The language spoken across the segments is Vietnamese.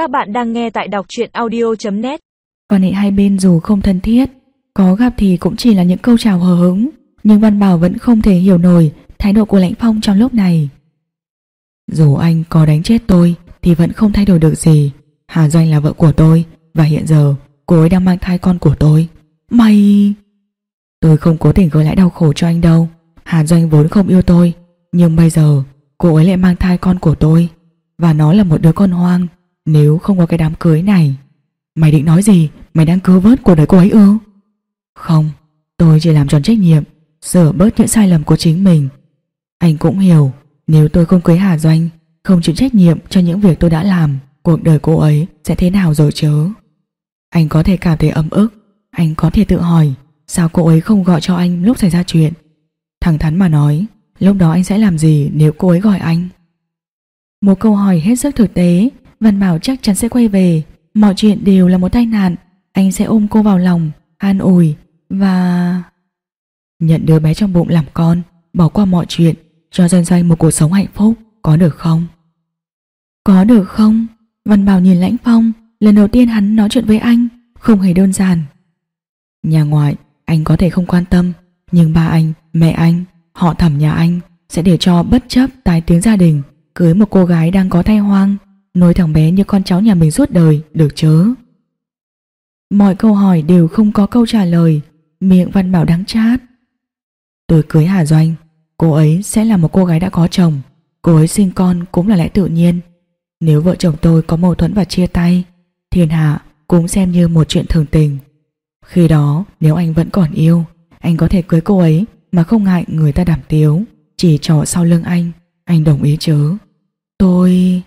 Các bạn đang nghe tại đọc truyện audio.net Quan hệ hai bên dù không thân thiết, có gặp thì cũng chỉ là những câu chào hờ hững, nhưng Văn Bảo vẫn không thể hiểu nổi thái độ của Lãnh Phong trong lúc này. Dù anh có đánh chết tôi thì vẫn không thay đổi được gì. Hà Doanh là vợ của tôi và hiện giờ cô ấy đang mang thai con của tôi. Mày... Tôi không cố tình gợi lại đau khổ cho anh đâu. Hà Doanh vốn không yêu tôi, nhưng bây giờ cô ấy lại mang thai con của tôi và nó là một đứa con hoang. Nếu không có cái đám cưới này, Mày định nói gì? Mày đang cứu vớt cuộc đời cô ấy ư? Không, Tôi chỉ làm tròn trách nhiệm, Sửa bớt những sai lầm của chính mình. Anh cũng hiểu, Nếu tôi không cưới Hà Doanh, Không chịu trách nhiệm cho những việc tôi đã làm, Cuộc đời cô ấy sẽ thế nào rồi chứ? Anh có thể cảm thấy ấm ức, Anh có thể tự hỏi, Sao cô ấy không gọi cho anh lúc xảy ra chuyện? Thẳng thắn mà nói, Lúc đó anh sẽ làm gì nếu cô ấy gọi anh? Một câu hỏi hết sức thực tế Văn Bảo chắc chắn sẽ quay về. Mọi chuyện đều là một tai nạn. Anh sẽ ôm cô vào lòng An ủi Và... Nhận đứa bé trong bụng làm con Bỏ qua mọi chuyện Cho Doanh Doanh một cuộc sống hạnh phúc. Có được không? Có được không? Văn Bảo nhìn Lãnh Phong. Lần đầu tiên hắn nói chuyện với anh Không hề đơn giản. Nhà ngoại anh có thể không quan tâm Nhưng ba anh, mẹ anh, họ thẩm nhà anh Sẽ để cho bất chấp tài tiếng gia đình Cưới một cô gái đang có thai hoang nuôi thằng bé như con cháu nhà mình suốt đời, được chớ. Mọi câu hỏi đều không có câu trả lời, miệng Văn Bảo đáng chát. Tôi cưới Hà Doanh, cô ấy sẽ là một cô gái đã có chồng, cô ấy sinh con cũng là lẽ tự nhiên. Nếu vợ chồng tôi có mâu thuẫn và chia tay, thiên hạ cũng xem như một chuyện thường tình. Khi đó, nếu anh vẫn còn yêu, anh có thể cưới cô ấy mà không ngại người ta đảm tiếu, chỉ trỏ sau lưng anh, anh đồng ý chứ? Tôi...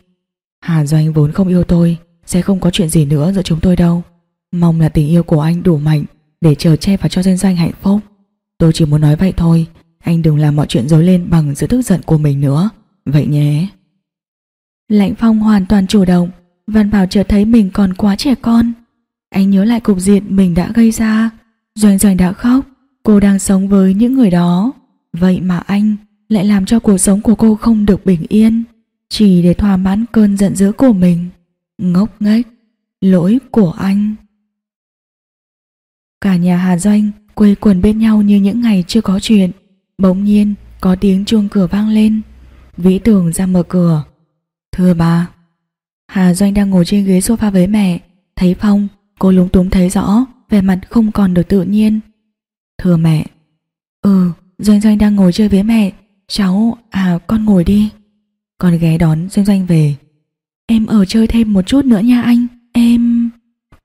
Hà Doanh vốn không yêu tôi, Sẽ không có chuyện gì nữa giữa chúng tôi đâu. Mong là tình yêu của anh đủ mạnh Để chờ che và cho danh danh hạnh phúc. Tôi chỉ muốn nói vậy thôi, Anh đừng làm mọi chuyện dối lên bằng sự tức giận của mình nữa. Vậy nhé. Lạnh Phong hoàn toàn chủ động, Văn Bảo chợt thấy mình còn quá trẻ con. Anh nhớ lại cục diện mình đã gây ra. Doanh Doanh đã khóc, Cô đang sống với những người đó. Vậy mà anh lại làm cho cuộc sống của cô không được bình yên chỉ để thỏa mãn cơn giận dữ của mình. Ngốc nghếch, lỗi của anh. Cả nhà Hà Doanh quây quần bên nhau như những ngày chưa có chuyện. Bỗng nhiên có tiếng chuông cửa vang lên. Vĩ Tường ra mở cửa. Thưa bà. Hà Doanh đang ngồi trên ghế sofa với mẹ. Thấy Phong, cô lúng túng thấy rõ, vẻ mặt không còn được tự nhiên. Thưa mẹ. Ừ, Doanh Doanh đang ngồi chơi với mẹ. Cháu, à con ngồi đi. Con ghé đón Doanh Doanh về. Em ở chơi thêm một chút nữa nha anh. Em...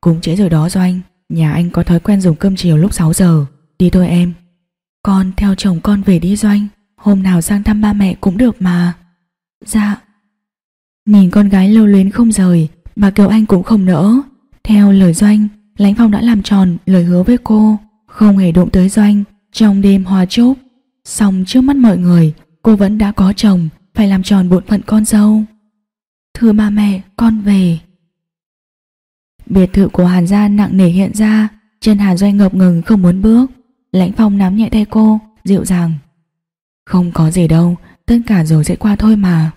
Cũng trễ rồi đó Doanh. Nhà anh có thói quen dùng cơm chiều lúc 6 giờ. Đi thôi em. Con theo chồng con về đi Doanh. Hôm nào sang thăm ba mẹ cũng được mà. Dạ. Nhìn con gái lâu luyến không rời Bà Kiều Anh cũng không nỡ. Theo lời Doanh, Lãnh Phong đã làm tròn lời hứa với cô. Không hề đụng tới Doanh. Trong đêm hòa chúc Xong trước mắt mọi người, Cô vẫn đã có chồng phải làm tròn bổn phận con dâu. Thưa ba mẹ, con về. Biệt thự của Hàn gia nặng nề hiện ra, chân Hàn Doanh ngập ngừng không muốn bước. Lãnh Phong nắm nhẹ tay cô, dịu dàng. Không có gì đâu, tất cả rồi sẽ qua thôi mà.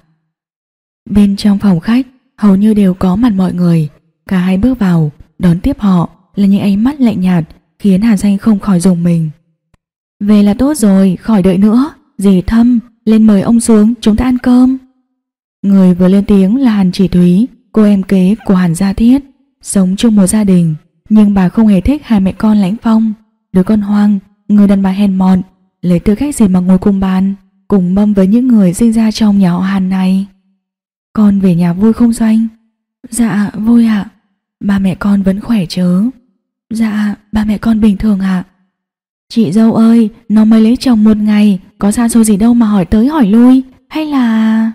Bên trong phòng khách, hầu như đều có mặt mọi người. Cả hai bước vào, đón tiếp họ là những ánh mắt lạnh nhạt khiến Hàn Doanh không khỏi dùng mình. Về là tốt rồi, khỏi đợi nữa. Dì Thâm, lên mời ông xuống chúng ta ăn cơm. Người vừa lên tiếng là Hàn Chỉ Thúy, cô em kế của Hàn Gia Thiết, sống chung một gia đình, nhưng bà không hề thích hai mẹ con lãnh phong, đứa con hoang, người đàn bà hèn mọn, lấy tư cách gì mà ngồi cùng bàn, cùng mâm với những người sinh ra trong nhà họ Hàn này. Con về nhà vui không Doanh? Dạ, vui ạ. Ba mẹ con vẫn khỏe chứ? Dạ, ba mẹ con bình thường ạ. Chị dâu ơi, nó mới lấy chồng một ngày, có xa xôi gì đâu mà hỏi tới hỏi lui, hay là...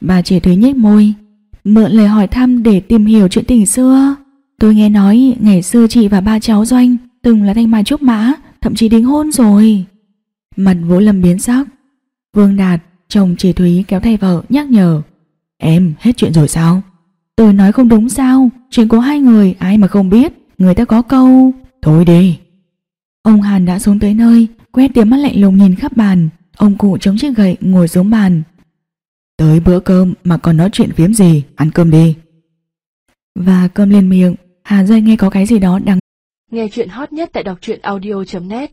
Bà chỉ Thúy nhếch môi, mượn lời hỏi thăm để tìm hiểu chuyện tình xưa. Tôi nghe nói ngày xưa chị và ba cháu Doanh từng là thanh mai trúc mã, thậm chí đính hôn rồi. Mặt Vũ Lâm biến sắc. Vương Đạt, chồng chị Thúy kéo tay vợ nhắc nhở. Em hết chuyện rồi sao? Tôi nói không đúng sao? Chuyện của hai người ai mà không biết, người ta có câu. Thôi đi. Ông Hàn đã xuống tới nơi, quét tiếng mắt lạnh lùng nhìn khắp bàn. Ông cụ chống chiếc gậy ngồi xuống bàn. Tới bữa cơm mà còn nói chuyện phiếm gì, ăn cơm đi. và cơm lên miệng. Hà rơi nghe có cái gì đó đắng Nghe chuyện hot nhất tại đọc truyện audio.net